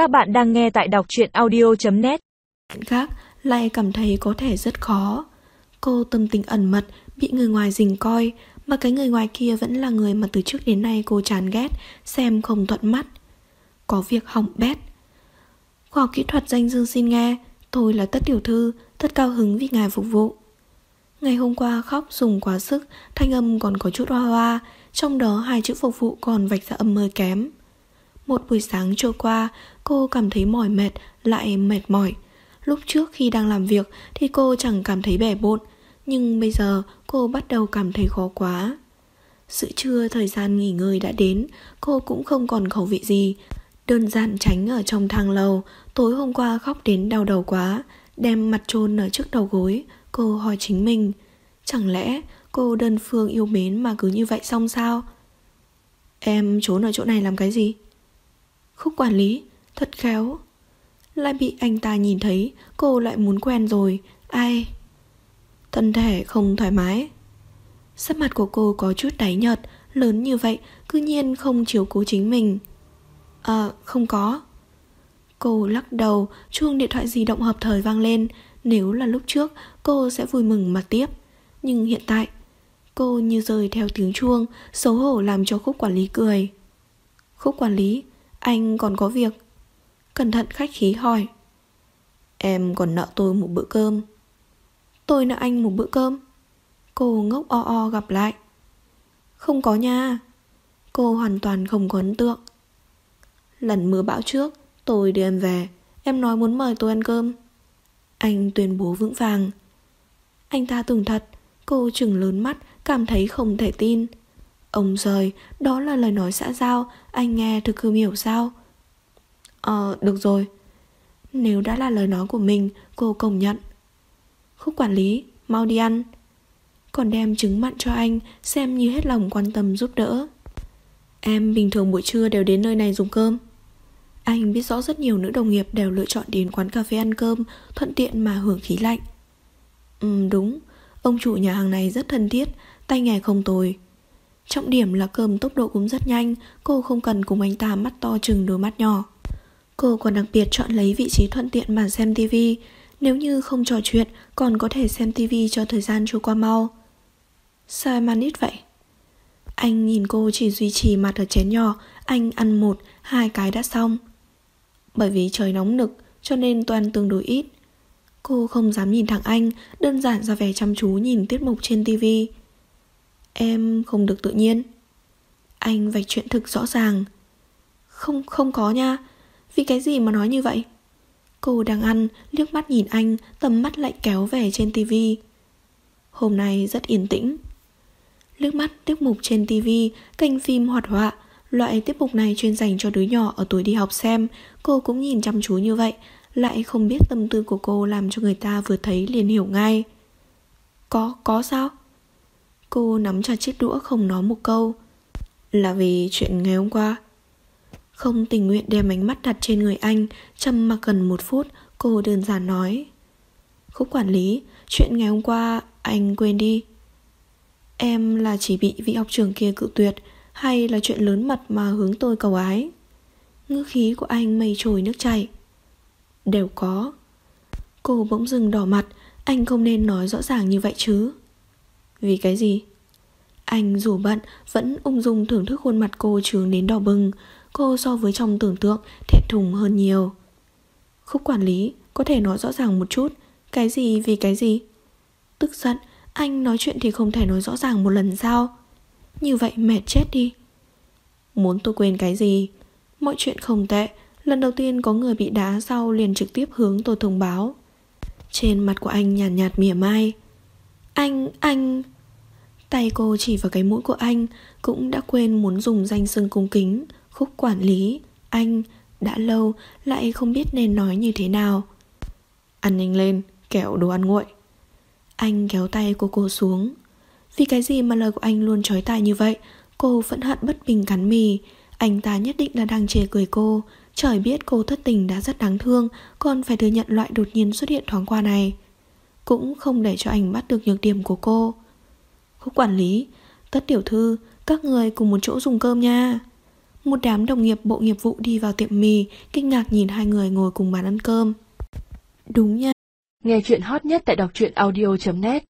Các bạn đang nghe tại đọc truyện audio.net khác lại cảm thấy có thể rất khó. Cô tâm tình ẩn mật, bị người ngoài dình coi, mà cái người ngoài kia vẫn là người mà từ trước đến nay cô chán ghét, xem không thuận mắt. Có việc hỏng bét. Khoa học kỹ thuật danh dương xin nghe, tôi là tất tiểu thư, tất cao hứng vì ngài phục vụ. Ngày hôm qua khóc dùng quá sức, thanh âm còn có chút hoa hoa, trong đó hai chữ phục vụ còn vạch ra âm mơ kém. Một buổi sáng trôi qua, cô cảm thấy mỏi mệt, lại mệt mỏi. Lúc trước khi đang làm việc thì cô chẳng cảm thấy bẻ bộn, nhưng bây giờ cô bắt đầu cảm thấy khó quá. Sự trưa thời gian nghỉ ngơi đã đến, cô cũng không còn khẩu vị gì. Đơn giản tránh ở trong thang lầu, tối hôm qua khóc đến đau đầu quá, đem mặt trôn ở trước đầu gối, cô hỏi chính mình. Chẳng lẽ cô đơn phương yêu mến mà cứ như vậy xong sao? Em trốn ở chỗ này làm cái gì? Khúc quản lý, thật khéo. Lại bị anh ta nhìn thấy, cô lại muốn quen rồi, ai? Thân thể không thoải mái. Sắc mặt của cô có chút đáy nhợt, lớn như vậy, cư nhiên không chiếu cố chính mình. Ờ, không có. Cô lắc đầu, chuông điện thoại di động hợp thời vang lên. Nếu là lúc trước, cô sẽ vui mừng mà tiếp. Nhưng hiện tại, cô như rời theo tiếng chuông, xấu hổ làm cho khúc quản lý cười. Khúc quản lý, anh còn có việc. Cẩn thận khách khí hỏi. Em còn nợ tôi một bữa cơm. Tôi nợ anh một bữa cơm. Cô ngốc o o gặp lại. Không có nha. Cô hoàn toàn không có ấn tượng. Lần mưa bão trước, Tôi đưa em về. Em nói muốn mời tôi ăn cơm. Anh tuyên bố vững vàng. Anh ta tưởng thật. Cô chừng lớn mắt, Cảm thấy không thể tin. Ông rời, đó là lời nói xã giao, anh nghe thực không hiểu sao? Ờ, được rồi. Nếu đã là lời nói của mình, cô công nhận. Khúc quản lý, mau đi ăn. Còn đem trứng mặn cho anh, xem như hết lòng quan tâm giúp đỡ. Em bình thường buổi trưa đều đến nơi này dùng cơm. Anh biết rõ rất nhiều nữ đồng nghiệp đều lựa chọn đến quán cà phê ăn cơm, thuận tiện mà hưởng khí lạnh. Ừ, đúng. Ông chủ nhà hàng này rất thân thiết, tay nghề không tồi. Trọng điểm là cơm tốc độ cũng rất nhanh, cô không cần cùng anh ta mắt to chừng đôi mắt nhỏ. Cô còn đặc biệt chọn lấy vị trí thuận tiện mà xem tivi, nếu như không trò chuyện còn có thể xem tivi cho thời gian trôi qua mau. Sao em ăn ít vậy? Anh nhìn cô chỉ duy trì mặt ở chén nhỏ, anh ăn một, hai cái đã xong. Bởi vì trời nóng nực cho nên toàn tương đối ít. Cô không dám nhìn thẳng anh, đơn giản ra vẻ chăm chú nhìn tiết mục trên tivi. Em không được tự nhiên. Anh vạch chuyện thực rõ ràng. Không, không có nha. Vì cái gì mà nói như vậy? Cô đang ăn, liếc mắt nhìn anh Tầm mắt lại kéo về trên tivi Hôm nay rất yên tĩnh. Liếc mắt tiết mục trên tivi Kênh phim hoạt họa. Loại tiết mục này chuyên dành cho đứa nhỏ ở tuổi đi học xem. Cô cũng nhìn chăm chú như vậy Lại không biết tâm tư của cô làm cho người ta vừa thấy liền hiểu ngay. Có, có sao? Cô nắm chặt chiếc đũa không nói một câu. Là vì chuyện ngày hôm qua. Không tình nguyện đem ánh mắt đặt trên người anh, châm mặc gần một phút, Cô đơn giản nói. Khúc quản lý, Chuyện ngày hôm qua anh quên đi. Em là chỉ bị vị học trưởng kia cự tuyệt, Hay là chuyện lớn mật mà hướng tôi cầu ái? Ngữ khí của anh mây trồi nước chảy. Đều có. Cô bỗng dừng đỏ mặt, Anh không nên nói rõ ràng như vậy chứ vì cái gì? Anh dù bận vẫn ung dung thưởng thức khuôn mặt cô trướng đến đỏ bừng Cô so với trong tưởng tượng thẹn thùng hơn nhiều Khúc quản lý có thể nói rõ ràng một chút Cái gì vì cái gì? Tức giận anh nói chuyện thì không thể nói rõ ràng một lần sao? Như vậy mệt chết đi Muốn tôi quên cái gì? Mọi chuyện không tệ Lần đầu tiên có người bị đá sau liền trực tiếp hướng tôi thông báo Trên mặt của anh nhàn nhạt, nhạt mỉa mai anh, anh... Tay cô chỉ vào cái mũi của anh Cũng đã quên muốn dùng danh xưng cung kính Khúc quản lý. Anh đã lâu Lại không biết nên nói như thế nào. Ăn nhanh lên Kẹo đồ ăn nguội. Anh kéo tay của cô xuống. Vì cái gì mà lời của anh luôn trói tai như vậy Cô phẫn hận bất bình cắn mì. Anh ta nhất định là đang chê cười cô. Trời biết cô thất tình đã rất đáng thương Còn phải thừa nhận loại đột nhiên xuất hiện thoáng qua này cũng không để cho anh bắt được nhược điểm của cô. Khúc quản lý, tất tiểu thư, các người cùng một chỗ dùng cơm nha. Một đám đồng nghiệp bộ nghiệp vụ đi vào tiệm mì, kinh ngạc nhìn hai người ngồi cùng bàn ăn cơm. Đúng nha. Nghe chuyện hot nhất tại đọc truyện audio.net